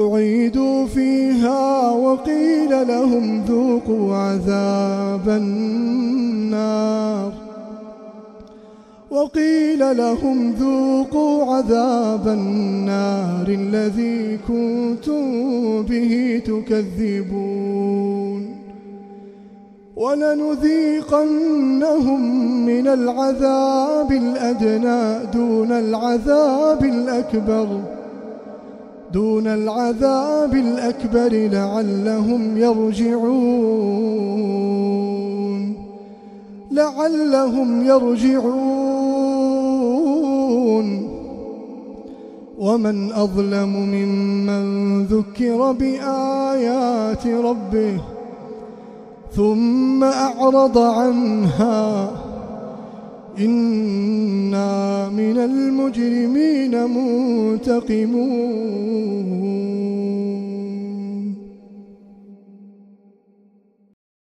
أعيدوا فيها وقيل لهم ذوقوا عذاب النار. وقيل لهم ذوقوا عذاب النار الذي كنتم به تكذبون. ولنذيقنهم من العذاب الأدنى دون العذاب الأكبر. دون العذاب الأكبر لعلهم يرجعون. لعلهم يرجعون. ومن أظلم ممن ذكر بآيات ربه ثم أعرض عنها إنا من المجرمين منتقمون.